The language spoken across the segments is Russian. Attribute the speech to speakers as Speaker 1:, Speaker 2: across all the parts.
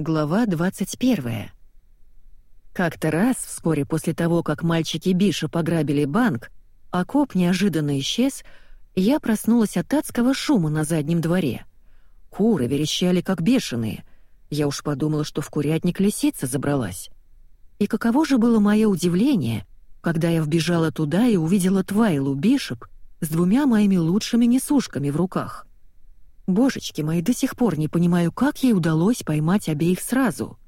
Speaker 1: Глава 21. Как-то раз, вскоре после того, как мальчики Биша пограбили банк, а коп неожиданно исчез, я проснулась от адского шума на заднем дворе. Куры верещали как бешеные. Я уж подумала, что в курятник лисица забралась. И каково же было мое удивление, когда я вбежала туда и увидела Твайлу Бишоп с двумя моими лучшими несушками в руках. Божечки мои, до сих пор не понимаю, как ей удалось поймать обеих сразу.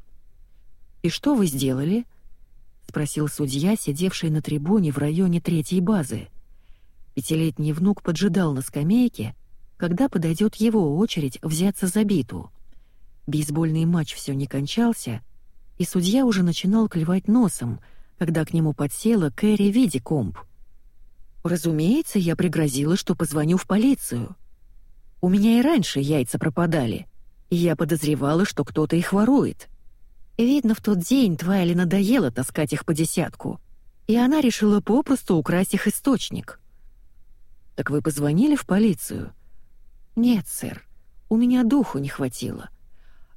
Speaker 1: «И что вы сделали?» — спросил судья, сидевший на трибуне в районе третьей базы. Пятилетний внук поджидал на скамейке, когда подойдет его очередь взяться за биту. Бейсбольный матч все не кончался, и судья уже начинал клевать носом, когда к нему подсела Кэрри Видикомп. Разумеется, я пригрозила, что позвоню в полицию. У меня и раньше яйца пропадали, я подозревала, что кто-то их ворует. Видно, в тот день Твайли надоело таскать их по десятку, и она решила попросту украсть их источник. «Так вы позвонили в полицию?» «Нет, сэр, у меня духу не хватило».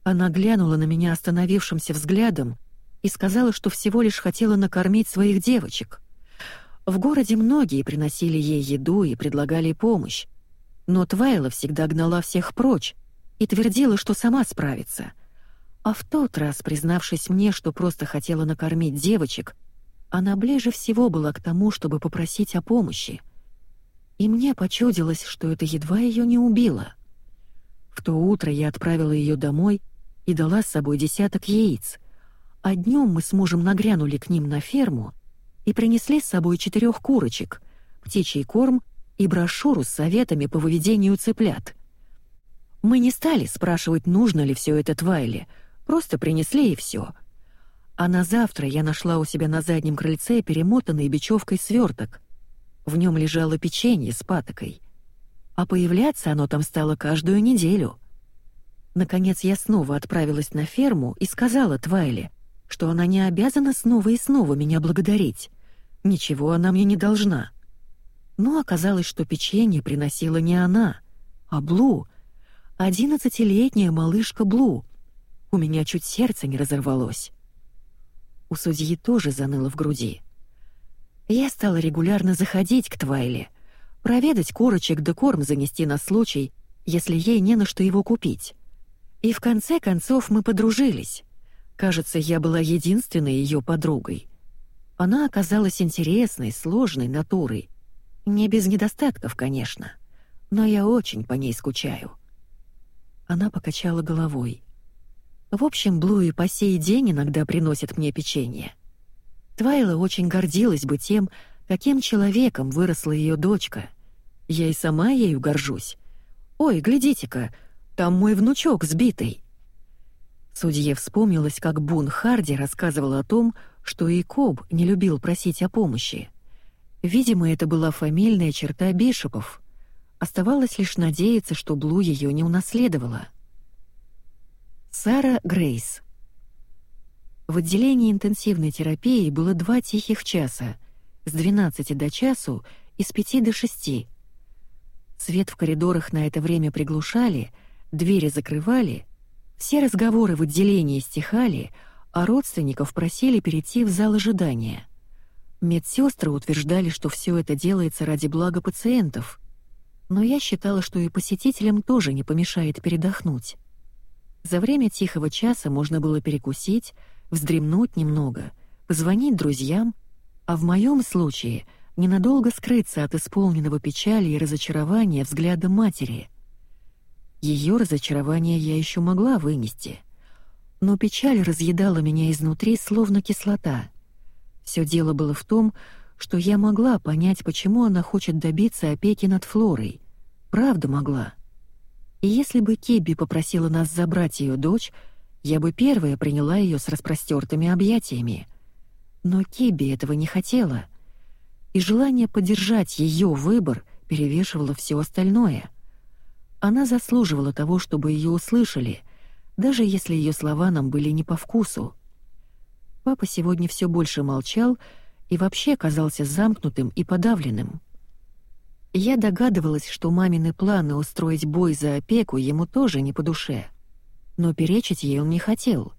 Speaker 1: Она глянула на меня остановившимся взглядом и сказала, что всего лишь хотела накормить своих девочек. В городе многие приносили ей еду и предлагали помощь, но Твайла всегда гнала всех прочь и твердила, что сама справится. А в тот раз, признавшись мне, что просто хотела накормить девочек, она ближе всего была к тому, чтобы попросить о помощи. И мне почудилось, что это едва ее не убило. В то утро я отправила ее домой и дала с собой десяток яиц, а днем мы с мужем нагрянули к ним на ферму и принесли с собой четырех курочек, птичий корм и брошюру с советами по выведению цыплят. Мы не стали спрашивать, нужно ли все это Твайле, просто принесли и все. А на завтра я нашла у себя на заднем крыльце перемотанный бечевкой сверток. В нем лежало печенье с патокой. А появляться оно там стало каждую неделю. Наконец я снова отправилась на ферму и сказала Твайле, что она не обязана снова и снова меня благодарить. Ничего она мне не должна. Но оказалось, что печенье приносила не она, а Блу. Одиннадцатилетняя малышка Блу. У меня чуть сердце не разорвалось. У судьи тоже заныло в груди. Я стала регулярно заходить к Твайле, проведать курочек да корм занести на случай, если ей не на что его купить. И в конце концов мы подружились. Кажется, я была единственной ее подругой. Она оказалась интересной, сложной натурой, не без недостатков, конечно, но я очень по ней скучаю». Она покачала головой. «В общем, Блуи по сей день иногда приносит мне печенье. Твайла очень гордилась бы тем, каким человеком выросла ее дочка. Я и сама ею горжусь. Ой, глядите-ка, там мой внучок сбитый». Судье вспомнилось, как Бун Харди рассказывал о том, что и Коб не любил просить о помощи. Видимо, это была фамильная черта Бишопов. Оставалось лишь надеяться, что Блу ее не унаследовала. Сара Грейс В отделении интенсивной терапии было два тихих часа, с 12 до часу и с 5 до 6. Свет в коридорах на это время приглушали, двери закрывали, все разговоры в отделении стихали, а родственников просили перейти в зал ожидания — Медсестры утверждали, что все это делается ради блага пациентов, но я считала, что и посетителям тоже не помешает передохнуть. За время тихого часа можно было перекусить, вздремнуть немного, позвонить друзьям, а в моем случае ненадолго скрыться от исполненного печали и разочарования взгляда матери. Ее разочарование я еще могла вынести, но печаль разъедала меня изнутри, словно кислота — все дело было в том, что я могла понять, почему она хочет добиться опеки над Флорой. Правда могла. И если бы Кибби попросила нас забрать ее дочь, я бы первая приняла ее с распростертыми объятиями. Но Кибби этого не хотела. И желание поддержать ее выбор перевешивало все остальное. Она заслуживала того, чтобы ее услышали, даже если ее слова нам были не по вкусу. Папа сегодня все больше молчал и вообще казался замкнутым и подавленным. Я догадывалась, что мамины планы устроить бой за опеку ему тоже не по душе. но перечить ей он не хотел.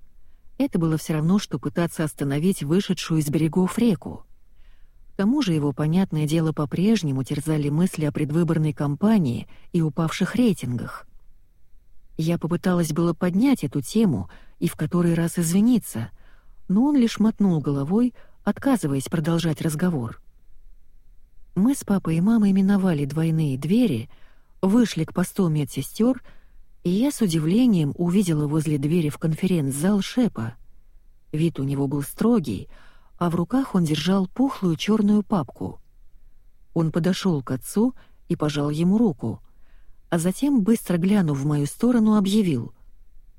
Speaker 1: Это было все равно, что пытаться остановить вышедшую из берегов реку. К тому же его, понятное дело, по-прежнему терзали мысли о предвыборной кампании и упавших рейтингах. Я попыталась было поднять эту тему и в который раз извиниться, но он лишь мотнул головой, отказываясь продолжать разговор. Мы с папой и мамой миновали двойные двери, вышли к посту медсестер, и я с удивлением увидела возле двери в конференц-зал Шепа. Вид у него был строгий — а в руках он держал пухлую черную папку. Он подошел к отцу и пожал ему руку, а затем, быстро глянув в мою сторону, объявил.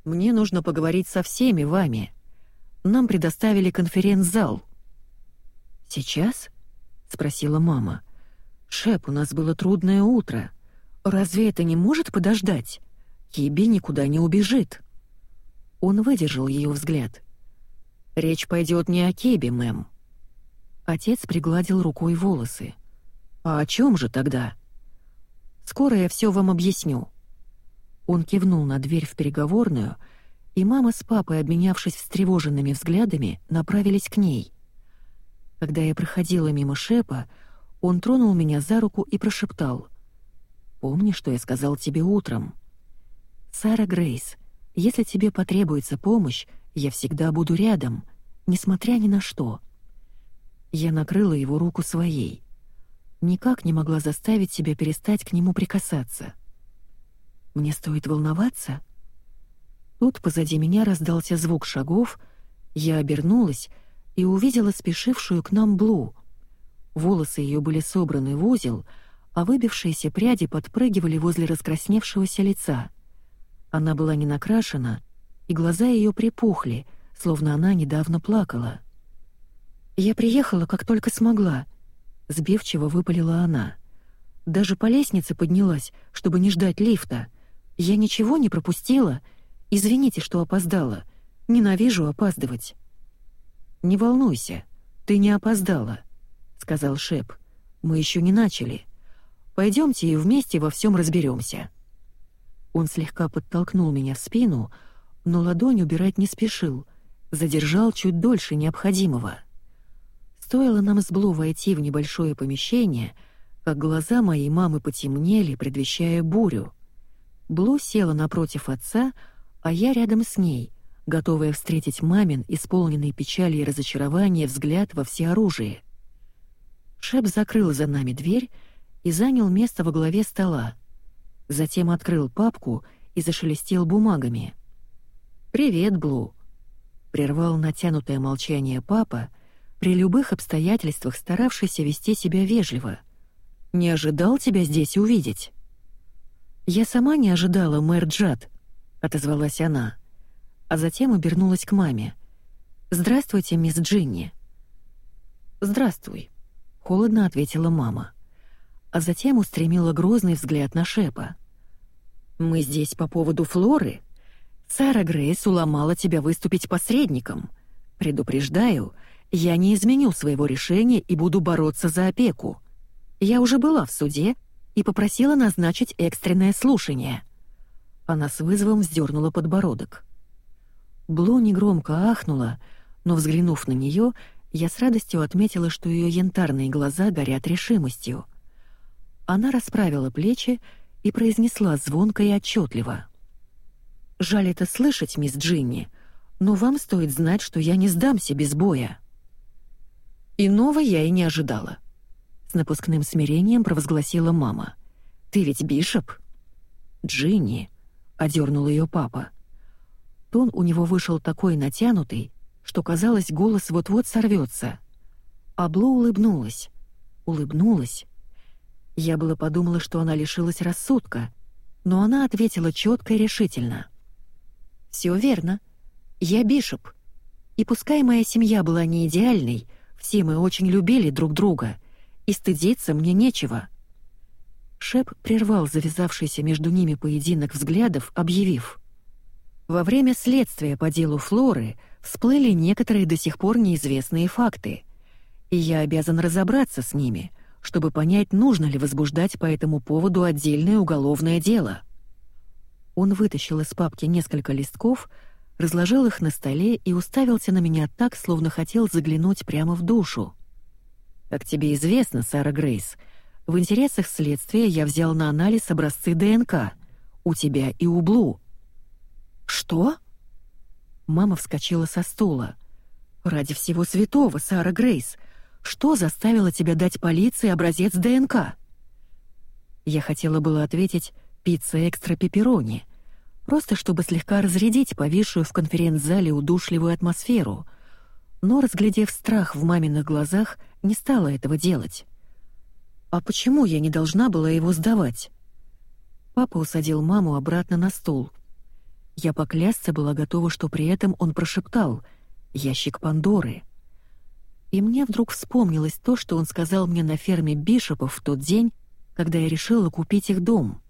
Speaker 1: «Мне нужно поговорить со всеми вами. Нам предоставили конференц-зал». «Сейчас?» — спросила мама. «Шеп, у нас было трудное утро. Разве это не может подождать? Киби никуда не убежит». Он выдержал ее взгляд. Речь пойдет не о Кебе, мэм». Отец пригладил рукой волосы. «А о чем же тогда?» «Скоро я все вам объясню». Он кивнул на дверь в переговорную, и мама с папой, обменявшись встревоженными взглядами, направились к ней. Когда я проходила мимо Шепа, он тронул меня за руку и прошептал. «Помни, что я сказал тебе утром?» «Сара Грейс, если тебе потребуется помощь, я всегда буду рядом, несмотря ни на что. Я накрыла его руку своей. Никак не могла заставить себя перестать к нему прикасаться. Мне стоит волноваться? Тут позади меня раздался звук шагов, я обернулась и увидела спешившую к нам Блу. Волосы ее были собраны в узел, а выбившиеся пряди подпрыгивали возле раскрасневшегося лица. Она была не накрашена, и глаза ее припухли, словно она недавно плакала. «Я приехала, как только смогла», — сбивчиво выпалила она. «Даже по лестнице поднялась, чтобы не ждать лифта. Я ничего не пропустила. Извините, что опоздала. Ненавижу опаздывать». «Не волнуйся, ты не опоздала», — сказал Шеп. «Мы еще не начали. Пойдемте и вместе во всем разберемся». Он слегка подтолкнул меня в спину, — но ладонь убирать не спешил, задержал чуть дольше необходимого. Стоило нам с Блу войти в небольшое помещение, как глаза моей мамы потемнели, предвещая бурю. Блу села напротив отца, а я рядом с ней, готовая встретить мамин, исполненный печали и разочарования, взгляд во всеоружие. Шеп закрыл за нами дверь и занял место во главе стола. Затем открыл папку и зашелестел бумагами — «Привет, Блу», — прервал натянутое молчание папа, при любых обстоятельствах старавшийся вести себя вежливо. «Не ожидал тебя здесь увидеть?» «Я сама не ожидала, мэр Джад», — отозвалась она, а затем обернулась к маме. «Здравствуйте, мисс Джинни». «Здравствуй», — холодно ответила мама, а затем устремила грозный взгляд на Шепа. «Мы здесь по поводу Флоры?» Сара Грейс уломала тебя выступить посредником. Предупреждаю, я не изменю своего решения и буду бороться за опеку. Я уже была в суде и попросила назначить экстренное слушание». Она с вызовом вздернула подбородок. Блу негромко ахнула, но, взглянув на нее, я с радостью отметила, что ее янтарные глаза горят решимостью. Она расправила плечи и произнесла звонко и отчетливо. Жаль это слышать, мисс Джинни, но вам стоит знать, что я не сдамся без боя. Иного я и не ожидала. С напускным смирением провозгласила мама. Ты ведь Бишоп? Джинни, одернул ее папа. Тон у него вышел такой натянутый, что казалось, голос вот-вот сорвется. Абло улыбнулась. Улыбнулась. Я было подумала, что она лишилась рассудка, но она ответила четко и решительно. Все верно. Я Бишоп. И пускай моя семья была не идеальной, все мы очень любили друг друга, и стыдиться мне нечего. Шеп прервал завязавшийся между ними поединок взглядов, объявив. Во время следствия по делу Флоры всплыли некоторые до сих пор неизвестные факты, и я обязан разобраться с ними, чтобы понять, нужно ли возбуждать по этому поводу отдельное уголовное дело. Он вытащил из папки несколько листков, разложил их на столе и уставился на меня так, словно хотел заглянуть прямо в душу. «Как тебе известно, Сара Грейс, в интересах следствия я взял на анализ образцы ДНК. У тебя и у Блу». «Что?» Мама вскочила со стула. «Ради всего святого, Сара Грейс, что заставило тебя дать полиции образец ДНК?» Я хотела было ответить «пицца экстра пепперони», просто чтобы слегка разрядить повисшую в конференц-зале удушливую атмосферу, но, разглядев страх в маминых глазах, не стала этого делать. «А почему я не должна была его сдавать?» Папа усадил маму обратно на стул. Я поклясться была готова, что при этом он прошептал «Ящик Пандоры». И мне вдруг вспомнилось то, что он сказал мне на ферме Бишопов в тот день, когда я решила купить их дом.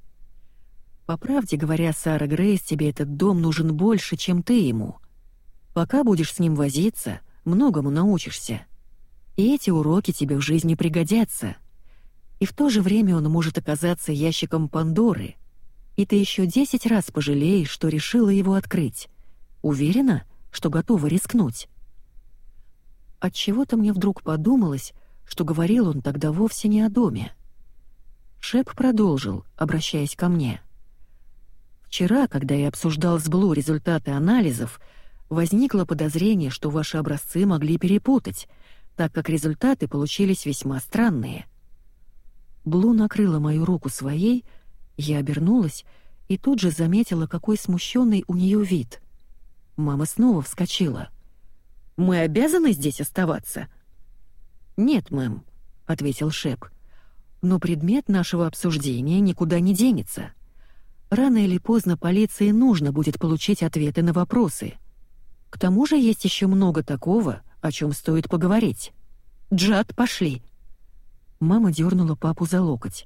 Speaker 1: По правде говоря, Сара Грейс, тебе этот дом нужен больше, чем ты ему. Пока будешь с ним возиться, многому научишься. И эти уроки тебе в жизни пригодятся. И в то же время он может оказаться ящиком Пандоры. И ты еще десять раз пожалеешь, что решила его открыть. Уверена, что готова рискнуть. От чего то мне вдруг подумалось, что говорил он тогда вовсе не о доме. Шеп продолжил, обращаясь ко мне. «Вчера, когда я обсуждал с Блу результаты анализов, возникло подозрение, что ваши образцы могли перепутать, так как результаты получились весьма странные». Блу накрыла мою руку своей, я обернулась и тут же заметила, какой смущенный у нее вид. Мама снова вскочила. «Мы обязаны здесь оставаться?» «Нет, мэм», — ответил Шеп но предмет нашего обсуждения никуда не денется. Рано или поздно полиции нужно будет получить ответы на вопросы. К тому же есть еще много такого, о чем стоит поговорить. Джад, пошли. Мама дернула папу за локоть,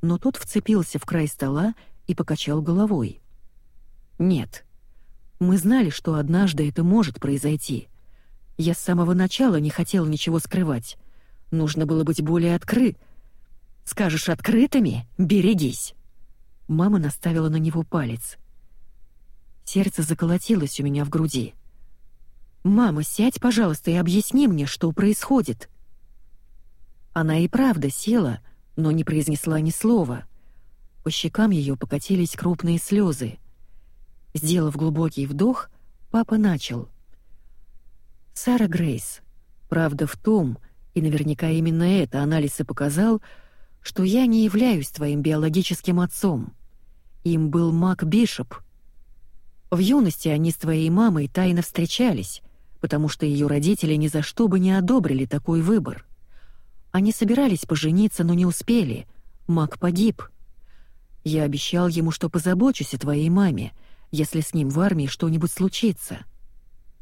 Speaker 1: но тот вцепился в край стола и покачал головой. Нет. Мы знали, что однажды это может произойти. Я с самого начала не хотел ничего скрывать. Нужно было быть более открыт, Скажешь открытыми — берегись!» Мама наставила на него палец. Сердце заколотилось у меня в груди. «Мама, сядь, пожалуйста, и объясни мне, что происходит». Она и правда села, но не произнесла ни слова. По щекам ее покатились крупные слезы. Сделав глубокий вдох, папа начал. «Сара Грейс, правда в том, и наверняка именно это анализ и показал, — что я не являюсь твоим биологическим отцом. Им был Мак Бишоп. В юности они с твоей мамой тайно встречались, потому что ее родители ни за что бы не одобрили такой выбор. Они собирались пожениться, но не успели. Мак погиб. Я обещал ему, что позабочусь о твоей маме, если с ним в армии что-нибудь случится.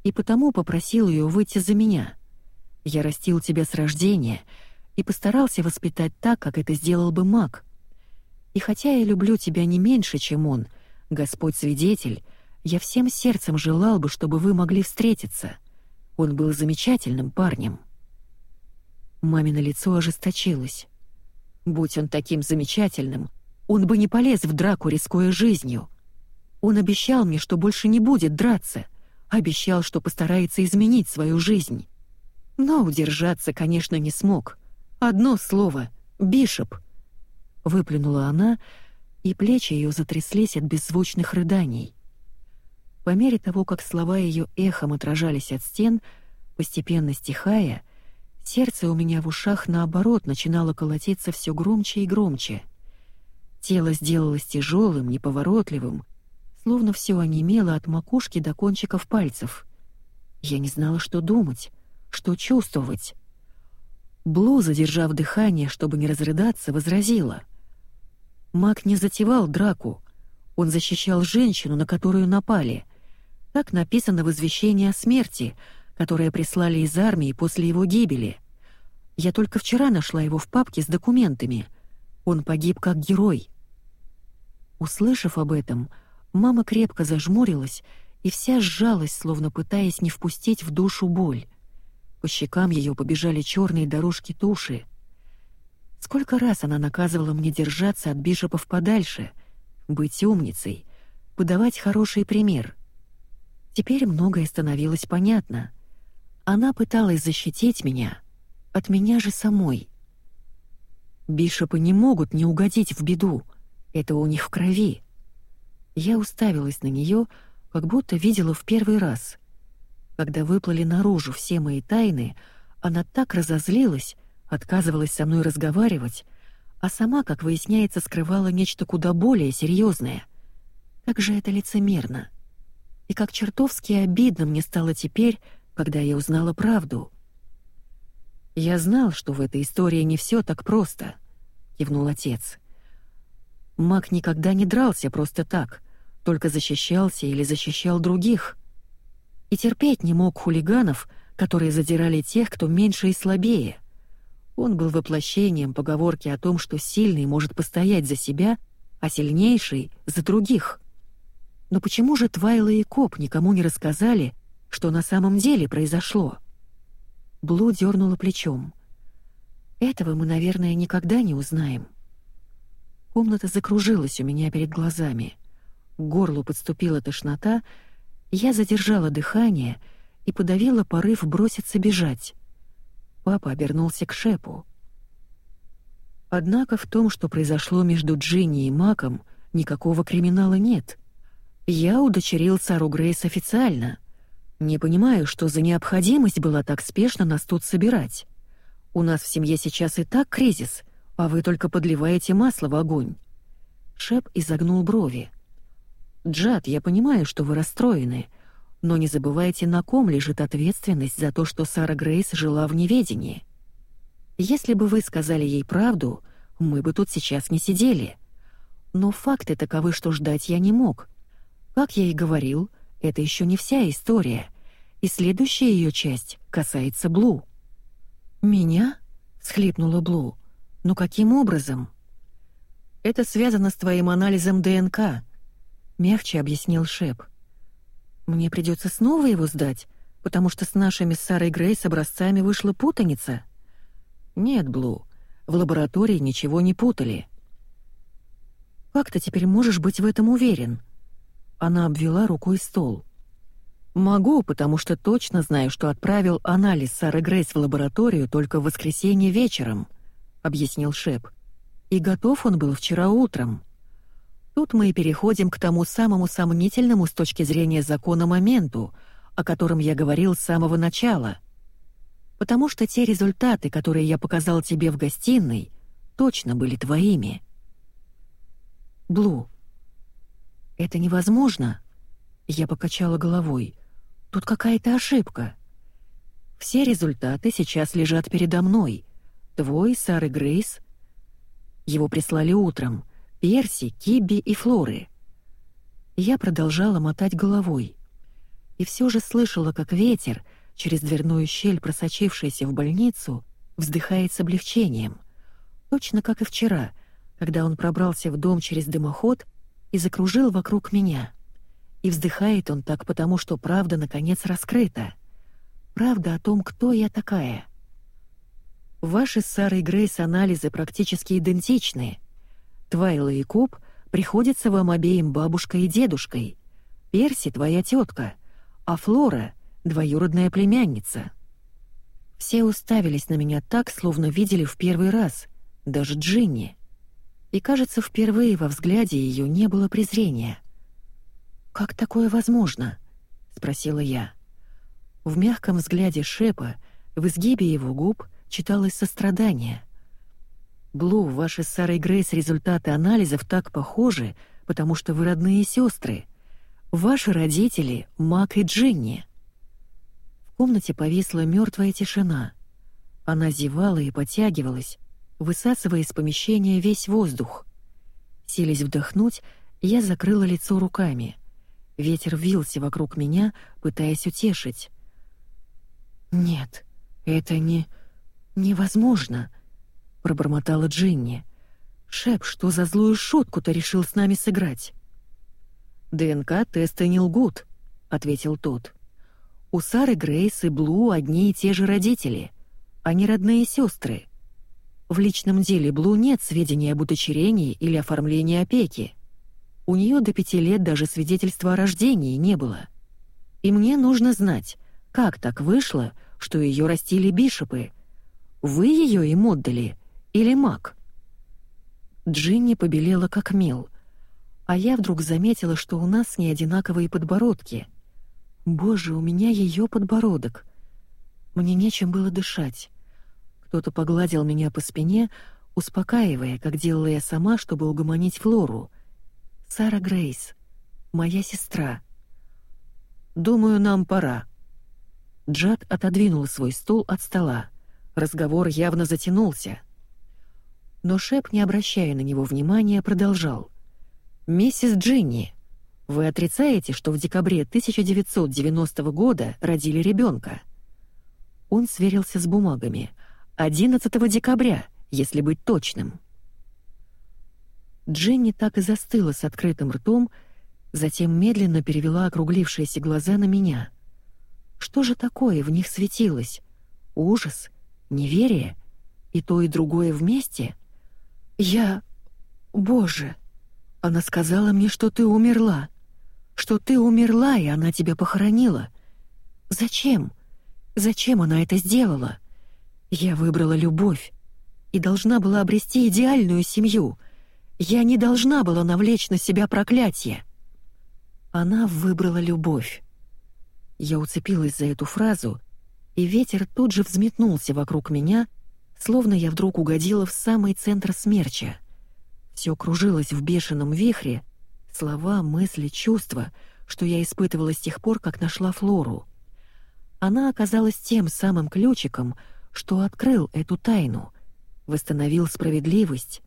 Speaker 1: И потому попросил ее выйти за меня. Я растил тебя с рождения — и постарался воспитать так, как это сделал бы маг. И хотя я люблю тебя не меньше, чем он, Господь свидетель, я всем сердцем желал бы, чтобы вы могли встретиться. Он был замечательным парнем. Мамино лицо ожесточилось. Будь он таким замечательным, он бы не полез в драку, рискуя жизнью. Он обещал мне, что больше не будет драться, обещал, что постарается изменить свою жизнь. Но удержаться, конечно, не смог — Одно слово — Бишоп!» Выплюнула она, и плечи ее затряслись от беззвучных рыданий. По мере того, как слова ее эхом отражались от стен, постепенно стихая, сердце у меня в ушах наоборот начинало колотиться все громче и громче. Тело сделалось тяжелым, неповоротливым, словно все онемело от макушки до кончиков пальцев. Я не знала, что думать, что чувствовать. Блу, задержав дыхание, чтобы не разрыдаться, возразила. Мак не затевал драку. Он защищал женщину, на которую напали. Так написано в извещении о смерти, которое прислали из армии после его гибели. Я только вчера нашла его в папке с документами. Он погиб как герой. Услышав об этом, мама крепко зажмурилась и вся сжалась, словно пытаясь не впустить в душу боль. По щекам ее побежали черные дорожки туши. Сколько раз она наказывала мне держаться от бишопов подальше, быть умницей, подавать хороший пример. Теперь многое становилось понятно. Она пыталась защитить меня, от меня же самой. Бишопы не могут не угодить в беду, это у них в крови. Я уставилась на нее, как будто видела в первый раз. Когда выплыли наружу все мои тайны, она так разозлилась, отказывалась со мной разговаривать, а сама, как выясняется, скрывала нечто куда более серьезное. Как же это лицемерно. И как чертовски обидно мне стало теперь, когда я узнала правду. «Я знал, что в этой истории не все так просто», — кивнул отец. «Маг никогда не дрался просто так, только защищался или защищал других. И терпеть не мог хулиганов, которые задирали тех, кто меньше и слабее. Он был воплощением поговорки о том, что сильный может постоять за себя, а сильнейший — за других. Но почему же Твайла и Коп никому не рассказали, что на самом деле произошло?» Блу дернула плечом. «Этого мы, наверное, никогда не узнаем». Комната закружилась у меня перед глазами. К горлу подступила тошнота, я задержала дыхание и подавила порыв броситься бежать. Папа обернулся к Шепу. Однако в том, что произошло между Джинни и Маком, никакого криминала нет. Я удочерил Сару Грейс официально. Не понимаю, что за необходимость была так спешно нас тут собирать. У нас в семье сейчас и так кризис, а вы только подливаете масло в огонь. Шеп изогнул брови. Джад, я понимаю, что вы расстроены, но не забывайте, на ком лежит ответственность за то, что Сара Грейс жила в неведении. Если бы вы сказали ей правду, мы бы тут сейчас не сидели. Но факты таковы, что ждать я не мог. Как я и говорил, это еще не вся история, и следующая ее часть касается Блу. «Меня?» — схлипнула Блу. «Но каким образом?» «Это связано с твоим анализом ДНК», — мягче объяснил Шеп. Мне придется снова его сдать, потому что с нашими с Сарой Грейс образцами вышла путаница. Нет, Блу, в лаборатории ничего не путали. Как ты теперь можешь быть в этом уверен? Она обвела рукой стол. Могу, потому что точно знаю, что отправил анализ Сары Грейс в лабораторию только в воскресенье вечером, объяснил Шеп. И готов он был вчера утром. Тут мы и переходим к тому самому сомнительному с точки зрения закона моменту, о котором я говорил с самого начала. Потому что те результаты, которые я показал тебе в гостиной, точно были твоими. Блу. Это невозможно. Я покачала головой. Тут какая-то ошибка. Все результаты сейчас лежат передо мной. Твой, Сары Грейс. Его прислали утром — Перси, Кибби и Флоры. Я продолжала мотать головой. И все же слышала, как ветер, через дверную щель, просочившийся в больницу, вздыхает с облегчением. Точно как и вчера, когда он пробрался в дом через дымоход и закружил вокруг меня. И вздыхает он так потому, что правда наконец раскрыта. Правда о том, кто я такая. Ваши с Сарой Грейс анализы практически идентичны — Твайла и Куб приходятся вам обеим бабушкой и дедушкой. Перси — твоя тетка, а Флора — двоюродная племянница. Все уставились на меня так, словно видели в первый раз, даже Джинни. И, кажется, впервые во взгляде ее не было презрения. «Как такое возможно?» — спросила я. В мягком взгляде Шепа, в изгибе его губ, читалось сострадание. Блу, ваши с Сарой Грейс результаты анализов так похожи, потому что вы родные сестры. Ваши родители — Мак и Джинни». В комнате повисла мертвая тишина. Она зевала и потягивалась, высасывая из помещения весь воздух. Силясь вдохнуть, я закрыла лицо руками. Ветер вился вокруг меня, пытаясь утешить. «Нет, это не... невозможно», пробормотала Джинни. «Шеп, что за злую шутку-то решил с нами сыграть?» «ДНК-тесты не лгут», — ответил тот. «У Сары Грейс и Блу одни и те же родители. Они родные сестры. В личном деле Блу нет сведений об удочерении или оформлении опеки». У нее до пяти лет даже свидетельства о рождении не было. И мне нужно знать, как так вышло, что ее растили бишопы. Вы ее им отдали или маг?» Джинни побелела как мел, а я вдруг заметила, что у нас с ней одинаковые подбородки. Боже, у меня ее подбородок. Мне нечем было дышать. Кто-то погладил меня по спине, успокаивая, как делала я сама, чтобы угомонить Флору. Сара Грейс, моя сестра. Думаю, нам пора. Джад отодвинул свой стул от стола. Разговор явно затянулся. Но Шеп, не обращая на него внимания, продолжал. «Миссис Джинни, вы отрицаете, что в декабре 1990 года родили ребенка?» Он сверился с бумагами. 11 декабря, если быть точным. Дженни так и застыла с открытым ртом, затем медленно перевела округлившиеся глаза на меня. Что же такое в них светилось? Ужас? Неверие? И то, и другое вместе? Я... Боже! Она сказала мне, что ты умерла. Что ты умерла, и она тебя похоронила. Зачем? Зачем она это сделала? Я выбрала любовь и должна была обрести идеальную семью — я не должна была навлечь на себя проклятие. Она выбрала любовь. Я уцепилась за эту фразу, и ветер тут же взметнулся вокруг меня, словно я вдруг угодила в самый центр смерча. Все кружилось в бешеном вихре, слова, мысли, чувства, что я испытывала с тех пор, как нашла Флору. Она оказалась тем самым ключиком, что открыл эту тайну, восстановил справедливость,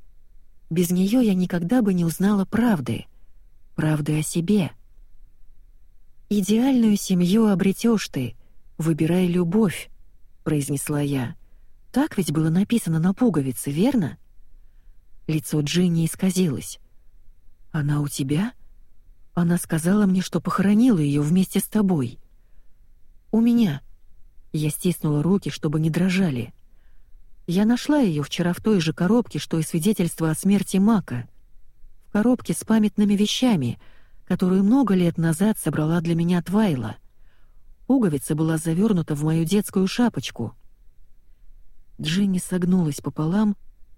Speaker 1: без нее я никогда бы не узнала правды, правды о себе. «Идеальную семью обретешь ты, выбирай любовь», — произнесла я. «Так ведь было написано на пуговице, верно?» Лицо Джинни исказилось. «Она у тебя?» Она сказала мне, что похоронила ее вместе с тобой. «У меня». Я стиснула руки, чтобы не дрожали. Я нашла ее вчера в той же коробке, что и свидетельство о смерти Мака. В коробке с памятными вещами, которую много лет назад собрала для меня Твайла. Пуговица была завернута в мою детскую шапочку. Джинни согнулась пополам,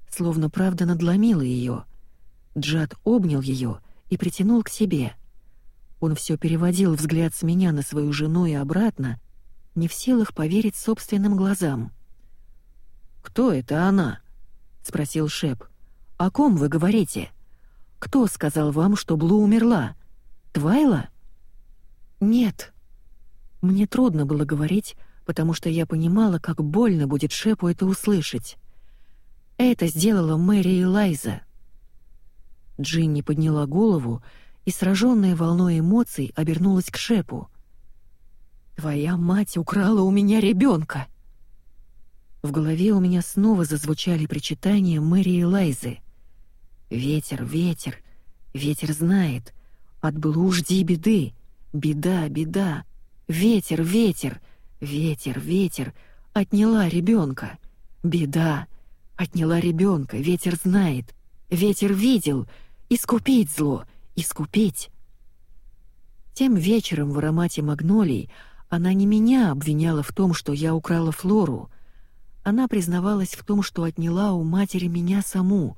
Speaker 1: словно правда надломила ее. Джад обнял ее и притянул к себе. Он все переводил взгляд с меня на свою жену и обратно, не в силах поверить собственным глазам. «Кто это она?» — спросил Шеп. «О ком вы говорите? Кто сказал вам, что Блу умерла? Твайла?» «Нет». Мне трудно было говорить, потому что я понимала, как больно будет Шепу это услышать. Это сделала Мэри и Лайза. Джинни подняла голову и, сраженная волной эмоций, обернулась к Шепу. «Твоя мать украла у меня ребенка!» В голове у меня снова зазвучали причитания Мэри и Лайзы. «Ветер, ветер, ветер знает. От Блу жди беды. Беда, беда. Ветер, ветер, ветер, ветер. Отняла ребенка. Беда. Отняла ребенка. Ветер знает. Ветер видел. Искупить зло. Искупить». Тем вечером в аромате магнолий она не меня обвиняла в том, что я украла Флору, она признавалась в том, что отняла у матери меня саму.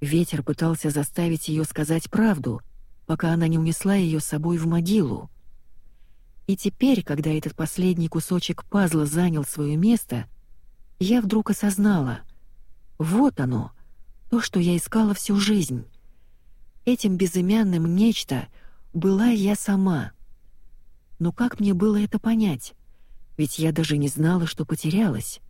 Speaker 1: Ветер пытался заставить ее сказать правду, пока она не унесла ее с собой в могилу. И теперь, когда этот последний кусочек пазла занял свое место, я вдруг осознала. Вот оно, то, что я искала всю жизнь. Этим безымянным нечто была я сама. Но как мне было это понять? ведь я даже не знала, что потерялась.